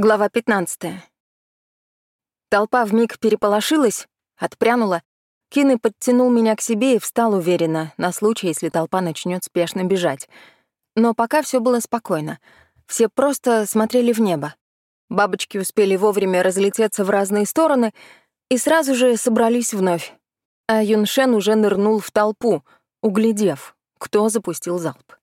Глава 15. Толпа вмиг переполошилась, отпрянула. Кины подтянул меня к себе и встал уверенно, на случай, если толпа начнет спешно бежать. Но пока все было спокойно. Все просто смотрели в небо. Бабочки успели вовремя разлететься в разные стороны и сразу же собрались вновь. А Юншен уже нырнул в толпу, углядев, кто запустил залп.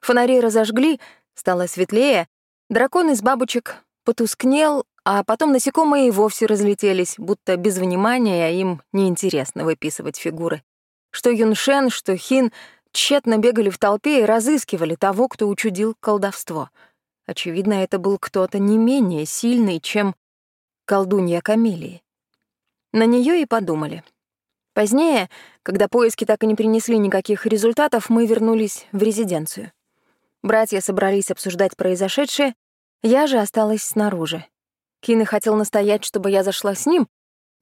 Фонари разожгли, стало светлее, дракон из бабочек потускнел, а потом насекомые и вовсе разлетелись, будто без внимания им неинтересно выписывать фигуры. Что Юншен, что Хин тщетно бегали в толпе и разыскивали того, кто учудил колдовство. Очевидно, это был кто-то не менее сильный, чем колдунья Камелии. На нее и подумали. Позднее, когда поиски так и не принесли никаких результатов, мы вернулись в резиденцию. Братья собрались обсуждать произошедшее, я же осталась снаружи. Кины хотел настоять, чтобы я зашла с ним,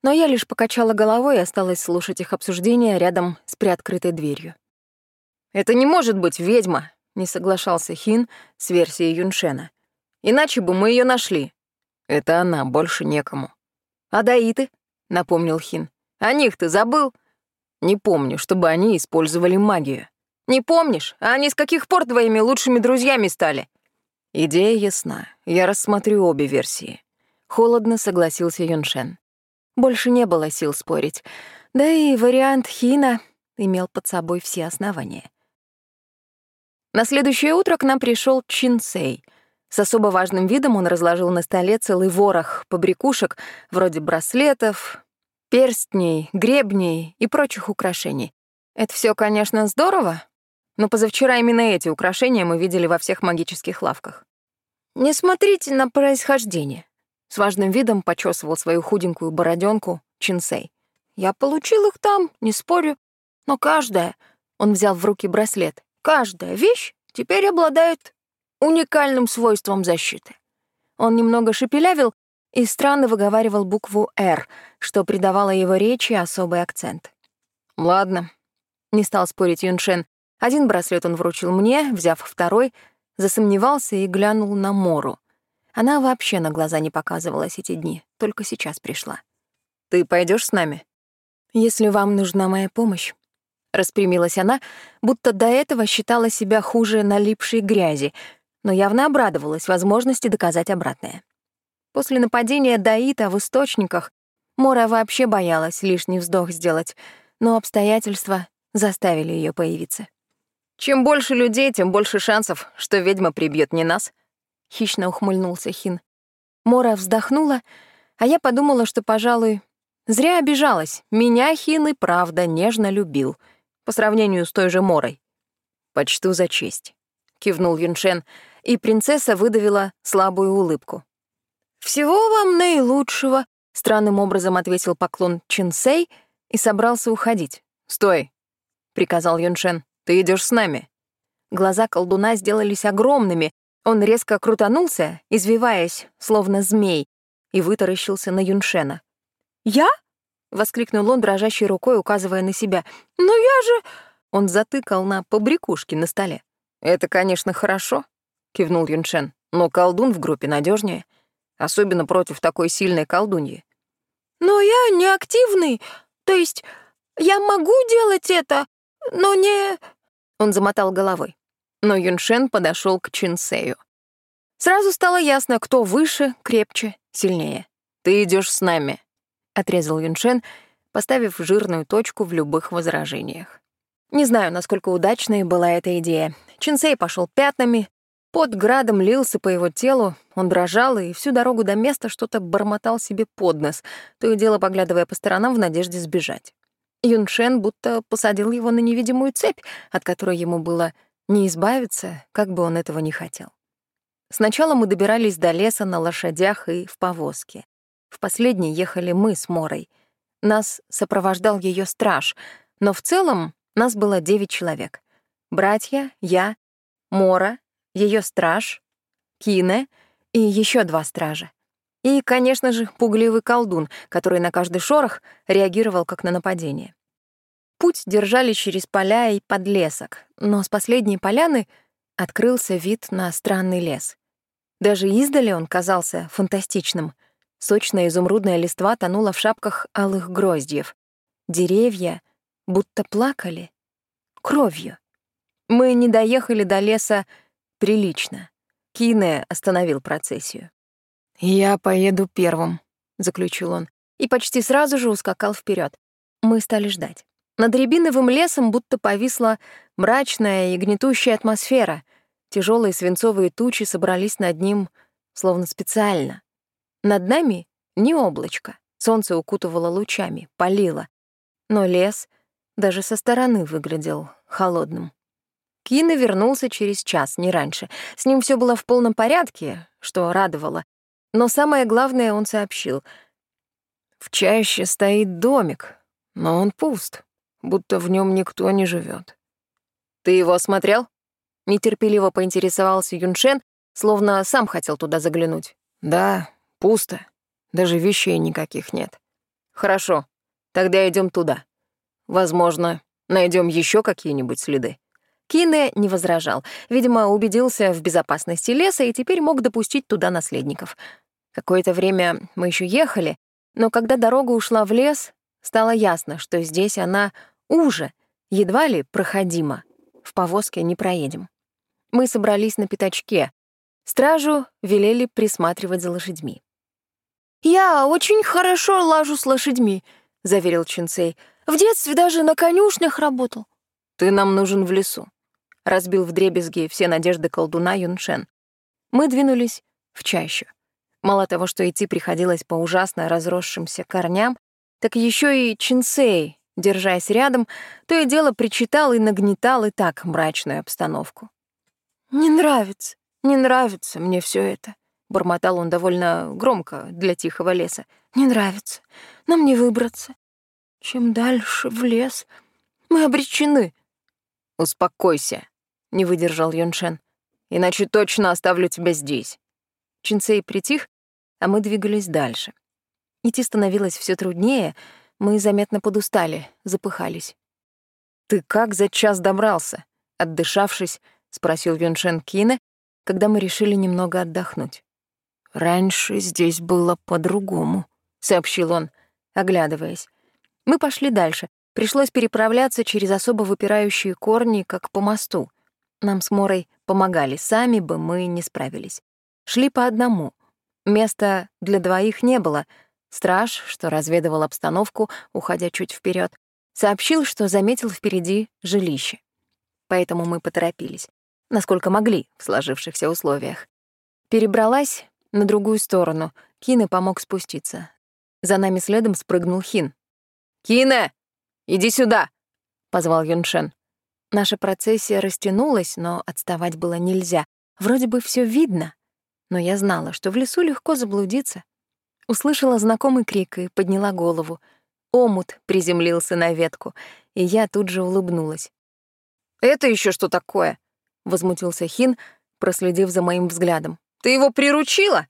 но я лишь покачала головой и осталась слушать их обсуждение рядом с приоткрытой дверью. «Это не может быть ведьма», — не соглашался Хин с версией Юншена. «Иначе бы мы ее нашли». «Это она, больше некому». «А даиты?» — напомнил Хин. «О них ты забыл?» «Не помню, чтобы они использовали магию». «Не помнишь? А они с каких пор твоими лучшими друзьями стали?» Идея ясна. Я рассмотрю обе версии. Холодно согласился Юншен. Больше не было сил спорить. Да и вариант Хина имел под собой все основания. На следующее утро к нам пришел Чинсей. С особо важным видом он разложил на столе целый ворох побрякушек, вроде браслетов, перстней, гребней и прочих украшений. Это все, конечно, здорово, но позавчера именно эти украшения мы видели во всех магических лавках. «Не смотрите на происхождение», — с важным видом почесывал свою худенькую бороденку Чинсей. «Я получил их там, не спорю, но каждая...» — он взял в руки браслет. «Каждая вещь теперь обладает уникальным свойством защиты». Он немного шепелявил и странно выговаривал букву «Р», что придавало его речи особый акцент. «Ладно», — не стал спорить Юншен, один браслет он вручил мне, взяв второй, засомневался и глянул на Мору. Она вообще на глаза не показывалась эти дни, только сейчас пришла. «Ты пойдешь с нами?» «Если вам нужна моя помощь». Распрямилась она, будто до этого считала себя хуже налипшей грязи, но явно обрадовалась возможности доказать обратное. После нападения Даита в источниках Мора вообще боялась лишний вздох сделать, но обстоятельства заставили ее появиться. Чем больше людей, тем больше шансов, что ведьма прибьет не нас. Хищно ухмыльнулся Хин. Мора вздохнула, а я подумала, что, пожалуй, зря обижалась. Меня Хин и правда нежно любил, по сравнению с той же Морой. «Почту за честь», — кивнул Юншен, и принцесса выдавила слабую улыбку. «Всего вам наилучшего», — странным образом ответил поклон Чинсей и собрался уходить. «Стой», — приказал Юншен. Ты идешь с нами». Глаза колдуна сделались огромными. Он резко крутанулся, извиваясь, словно змей, и вытаращился на Юншена. «Я?» — воскликнул он, дрожащей рукой, указывая на себя. «Но я же...» Он затыкал на побрякушки на столе. «Это, конечно, хорошо», — кивнул Юншен. «Но колдун в группе надежнее, особенно против такой сильной колдуньи». «Но я не активный, то есть я могу делать это, но не...» Он замотал головой. Но Юншен подошел к Чинсею. Сразу стало ясно, кто выше, крепче, сильнее. «Ты идешь с нами», — отрезал Юншен, поставив жирную точку в любых возражениях. Не знаю, насколько удачной была эта идея. Чинсей пошел пятнами, под градом лился по его телу, он дрожал и всю дорогу до места что-то бормотал себе под нос, то и дело поглядывая по сторонам в надежде сбежать. Юншен будто посадил его на невидимую цепь, от которой ему было не избавиться, как бы он этого не хотел. Сначала мы добирались до леса на лошадях и в повозке. В последней ехали мы с Морой. Нас сопровождал ее страж, но в целом нас было девять человек. Братья, я, Мора, ее страж, Кине и еще два стража. И, конечно же, пугливый колдун, который на каждый шорох реагировал как на нападение. Путь держали через поля и подлесок, но с последней поляны открылся вид на странный лес. Даже издали он казался фантастичным. Сочная изумрудная листва тонула в шапках алых гроздьев. Деревья будто плакали кровью. Мы не доехали до леса прилично. Кине остановил процессию. «Я поеду первым», — заключил он, и почти сразу же ускакал вперед. Мы стали ждать. Над рябиновым лесом будто повисла мрачная и гнетущая атмосфера. Тяжелые свинцовые тучи собрались над ним словно специально. Над нами не облачко. Солнце укутывало лучами, палило. Но лес даже со стороны выглядел холодным. Кина вернулся через час, не раньше. С ним все было в полном порядке, что радовало. Но самое главное он сообщил. В чаще стоит домик, но он пуст, будто в нем никто не живет. «Ты его осмотрел?» Нетерпеливо поинтересовался Юншен, словно сам хотел туда заглянуть. «Да, пусто. Даже вещей никаких нет». «Хорошо, тогда идем туда. Возможно, найдем еще какие-нибудь следы». Кине не возражал. Видимо, убедился в безопасности леса и теперь мог допустить туда наследников. Какое-то время мы еще ехали, но когда дорога ушла в лес, стало ясно, что здесь она уже, едва ли проходима. В повозке не проедем. Мы собрались на пятачке. Стражу велели присматривать за лошадьми. «Я очень хорошо лажу с лошадьми», — заверил Чинцей. «В детстве даже на конюшнях работал». «Ты нам нужен в лесу», — разбил вдребезги все надежды колдуна Юншен. Мы двинулись в чащу. Мало того, что идти приходилось по ужасно разросшимся корням, так еще и Чинсей, держась рядом, то и дело причитал и нагнетал и так мрачную обстановку. «Не нравится, не нравится мне все это», — бормотал он довольно громко для тихого леса. «Не нравится. Нам не выбраться. Чем дальше в лес, мы обречены». «Успокойся», — не выдержал Юншен. «Иначе точно оставлю тебя здесь». Чинцей притих, а мы двигались дальше. Идти становилось все труднее, мы заметно подустали, запыхались. «Ты как за час добрался?» — отдышавшись, спросил Юншен Кине, когда мы решили немного отдохнуть. «Раньше здесь было по-другому», — сообщил он, оглядываясь. Мы пошли дальше. Пришлось переправляться через особо выпирающие корни, как по мосту. Нам с Морой помогали, сами бы мы не справились. Шли по одному. Места для двоих не было. Страж, что разведывал обстановку, уходя чуть вперед, сообщил, что заметил впереди жилище. Поэтому мы поторопились, насколько могли в сложившихся условиях. Перебралась на другую сторону. Кина помог спуститься. За нами следом спрыгнул Хин. «Кина, иди сюда!» — позвал Юншен. Наша процессия растянулась, но отставать было нельзя. Вроде бы все видно, но я знала, что в лесу легко заблудиться. Услышала знакомый крик и подняла голову. Омут приземлился на ветку, и я тут же улыбнулась. «Это еще что такое?» — возмутился Хин, проследив за моим взглядом. «Ты его приручила?»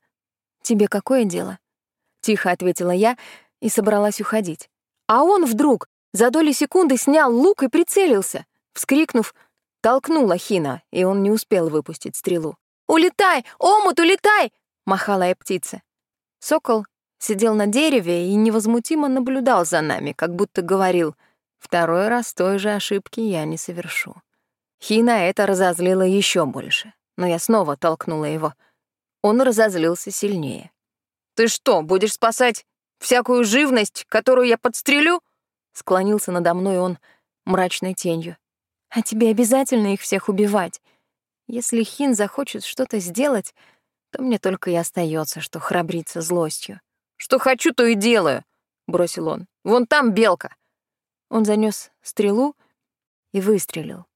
«Тебе какое дело?» — тихо ответила я и собралась уходить. А он вдруг за доли секунды снял лук и прицелился. Вскрикнув, толкнула Хина, и он не успел выпустить стрелу. «Улетай! Омут, улетай!» — махала я птица. Сокол сидел на дереве и невозмутимо наблюдал за нами, как будто говорил, «Второй раз той же ошибки я не совершу». Хина это разозлило еще больше, но я снова толкнула его. Он разозлился сильнее. «Ты что, будешь спасать всякую живность, которую я подстрелю?» Склонился надо мной он мрачной тенью. «А тебе обязательно их всех убивать?» Если Хин захочет что-то сделать, то мне только и остается, что храбриться злостью. «Что хочу, то и делаю», — бросил он. «Вон там белка». Он занёс стрелу и выстрелил.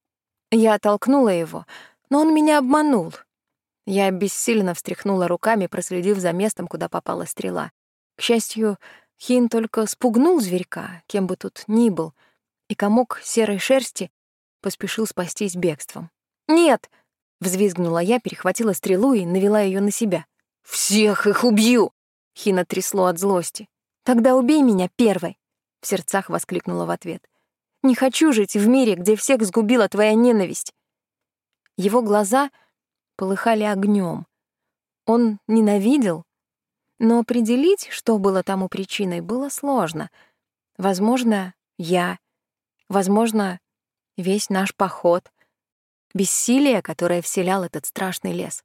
Я оттолкнула его, но он меня обманул. Я бессильно встряхнула руками, проследив за местом, куда попала стрела. К счастью, Хин только спугнул зверька, кем бы тут ни был, и комок серой шерсти поспешил спастись бегством. «Нет!» Взвизгнула я, перехватила стрелу и навела ее на себя. «Всех их убью!» Хина трясло от злости. «Тогда убей меня первой!» В сердцах воскликнула в ответ. «Не хочу жить в мире, где всех сгубила твоя ненависть!» Его глаза полыхали огнем. Он ненавидел, но определить, что было тому причиной, было сложно. Возможно, я, возможно, весь наш поход, бессилие, которое вселял этот страшный лес.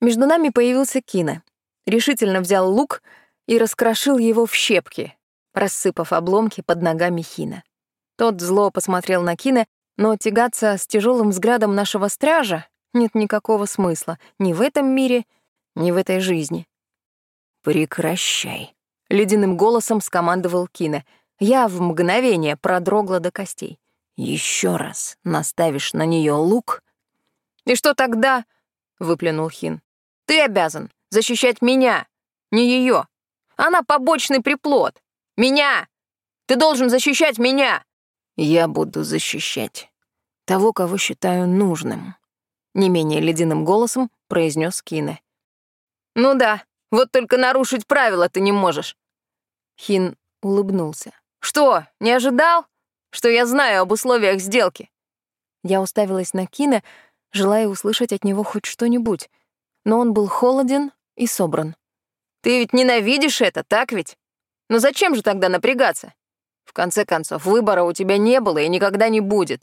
Между нами появился Кина. Решительно взял лук и раскрошил его в щепки, рассыпав обломки под ногами Хина. Тот зло посмотрел на Кина, но тягаться с тяжелым взглядом нашего стража нет никакого смысла ни в этом мире, ни в этой жизни. «Прекращай», — ледяным голосом скомандовал Кина. Я в мгновение продрогла до костей. Еще раз наставишь на нее лук. И что тогда? выплюнул Хин. Ты обязан защищать меня, не ее. Она побочный приплод. Меня! Ты должен защищать меня! Я буду защищать того, кого считаю нужным. Не менее ледяным голосом произнес Кине. Ну да, вот только нарушить правила ты не можешь. Хин улыбнулся. Что, не ожидал? что я знаю об условиях сделки. Я уставилась на Кина, желая услышать от него хоть что-нибудь, но он был холоден и собран. «Ты ведь ненавидишь это, так ведь? Но зачем же тогда напрягаться? В конце концов, выбора у тебя не было и никогда не будет.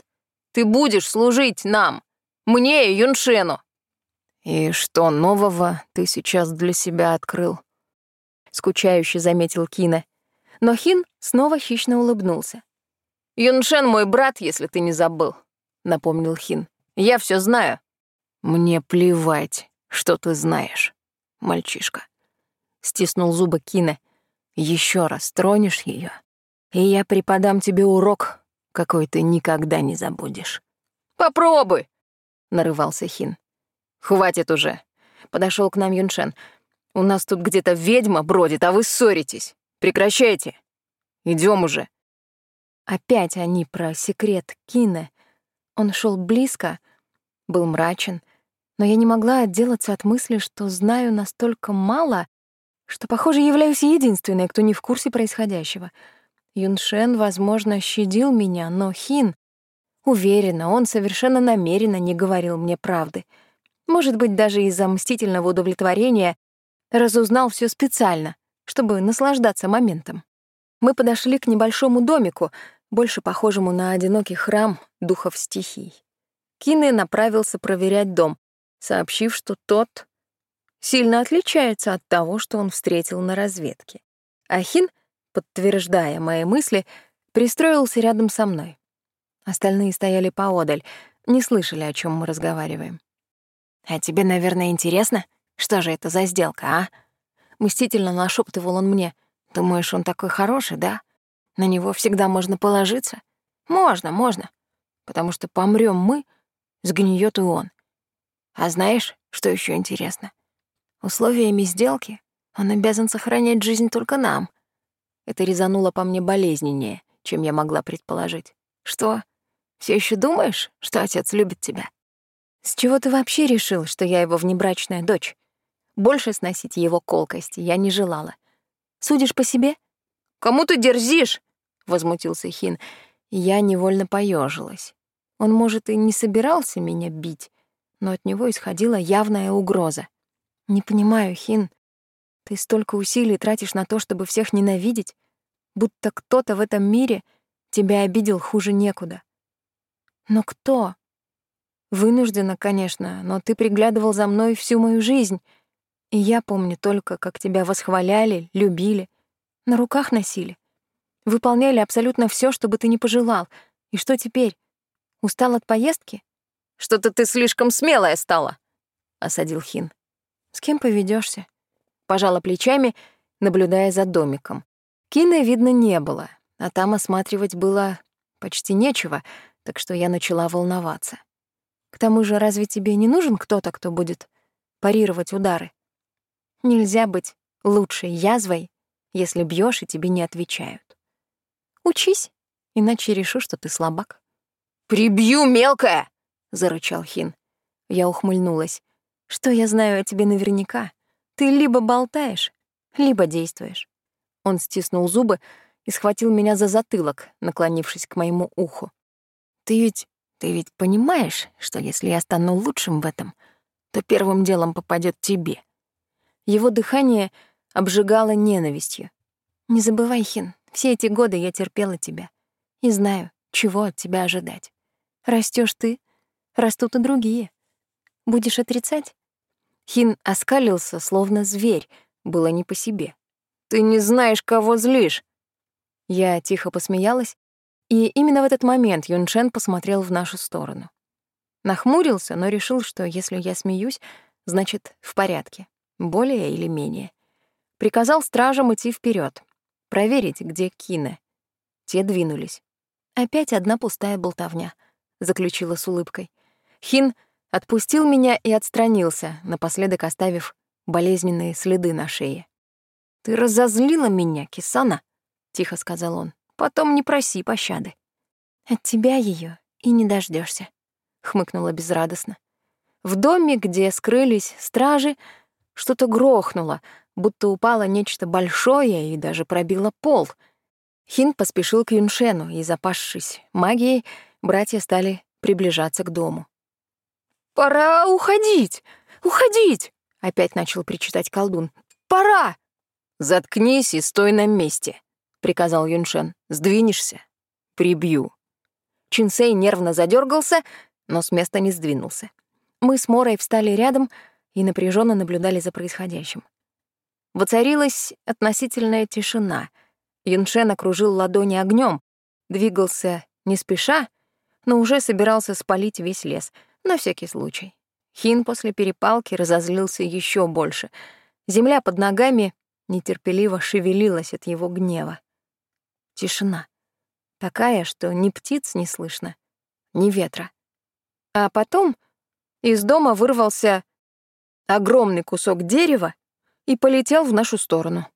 Ты будешь служить нам, мне и Юншену». «И что нового ты сейчас для себя открыл?» Скучающе заметил Кина. Но Хин снова хищно улыбнулся. Юншен мой брат, если ты не забыл», — напомнил Хин. «Я все знаю». «Мне плевать, что ты знаешь, мальчишка», — стиснул зубы Кина. Еще раз тронешь ее, и я преподам тебе урок, какой ты никогда не забудешь». «Попробуй», — нарывался Хин. «Хватит уже», — подошел к нам Юншен. «У нас тут где-то ведьма бродит, а вы ссоритесь. Прекращайте. Идем уже». Опять они про секрет Кине. Он шел близко, был мрачен, но я не могла отделаться от мысли, что знаю настолько мало, что, похоже, являюсь единственной, кто не в курсе происходящего. Юншен, возможно, щадил меня, но Хин... Уверена, он совершенно намеренно не говорил мне правды. Может быть, даже из-за мстительного удовлетворения разузнал все специально, чтобы наслаждаться моментом. Мы подошли к небольшому домику, больше похожему на одинокий храм духов стихий. Кине направился проверять дом, сообщив, что тот сильно отличается от того, что он встретил на разведке. Ахин, подтверждая мои мысли, пристроился рядом со мной. Остальные стояли поодаль, не слышали, о чем мы разговариваем. «А тебе, наверное, интересно, что же это за сделка, а?» Мстительно нашептывал он мне. «Думаешь, он такой хороший, да? На него всегда можно положиться? Можно, можно. Потому что помрем мы, сгниет и он. А знаешь, что еще интересно? Условиями сделки он обязан сохранять жизнь только нам. Это резануло по мне болезненнее, чем я могла предположить. Что, все еще думаешь, что отец любит тебя? С чего ты вообще решил, что я его внебрачная дочь? Больше сносить его колкости я не желала. Судишь по себе? Кому ты дерзишь? возмутился Хин. Я невольно поежилась. Он, может, и не собирался меня бить, но от него исходила явная угроза. Не понимаю, Хин, ты столько усилий тратишь на то, чтобы всех ненавидеть, будто кто-то в этом мире тебя обидел хуже некуда. Но кто? Вынуждена, конечно, но ты приглядывал за мной всю мою жизнь, и я помню только, как тебя восхваляли, любили, на руках носили. Выполняли абсолютно все, что бы ты ни пожелал. И что теперь? Устал от поездки? Что-то ты слишком смелая стала, осадил Хин. С кем поведешься? Пожала плечами, наблюдая за домиком. Кины видно не было, а там осматривать было почти нечего, так что я начала волноваться. К тому же, разве тебе не нужен кто-то, кто будет парировать удары? Нельзя быть лучшей язвой, если бьешь и тебе не отвечают. Учись, иначе решу, что ты слабак. «Прибью, мелкая!» — зарычал Хин. Я ухмыльнулась. «Что я знаю о тебе наверняка? Ты либо болтаешь, либо действуешь». Он стиснул зубы и схватил меня за затылок, наклонившись к моему уху. «Ты ведь... ты ведь понимаешь, что если я стану лучшим в этом, то первым делом попадет тебе. Его дыхание обжигало ненавистью. «Не забывай, Хин, все эти годы я терпела тебя. И знаю, чего от тебя ожидать. Растешь ты, растут и другие. Будешь отрицать?» Хин оскалился, словно зверь, было не по себе. «Ты не знаешь, кого злишь!» Я тихо посмеялась, и именно в этот момент Юншен посмотрел в нашу сторону. Нахмурился, но решил, что если я смеюсь, значит, в порядке, более или менее. Приказал стражам идти вперед, проверить, где Кина. Те двинулись. «Опять одна пустая болтовня», — заключила с улыбкой. Хин отпустил меня и отстранился, напоследок оставив болезненные следы на шее. «Ты разозлила меня, Кисана», — тихо сказал он. «Потом не проси пощады». «От тебя ее и не дождешься, хмыкнула безрадостно. В доме, где скрылись стражи, что-то грохнуло, будто упало нечто большое и даже пробило пол. Хин поспешил к Юншену, и, запасшись магией, братья стали приближаться к дому. «Пора уходить! Уходить!» — опять начал причитать колдун. «Пора!» «Заткнись и стой на месте», — приказал Юншен. «Сдвинешься? Прибью». Чинсей нервно задергался, но с места не сдвинулся. Мы с Морой встали рядом и напряженно наблюдали за происходящим. Воцарилась относительная тишина. Юншен окружил ладони огнем, двигался не спеша, но уже собирался спалить весь лес, на всякий случай. Хин после перепалки разозлился еще больше. Земля под ногами нетерпеливо шевелилась от его гнева. Тишина. Такая, что ни птиц не слышно, ни ветра. А потом из дома вырвался огромный кусок дерева и полетел в нашу сторону.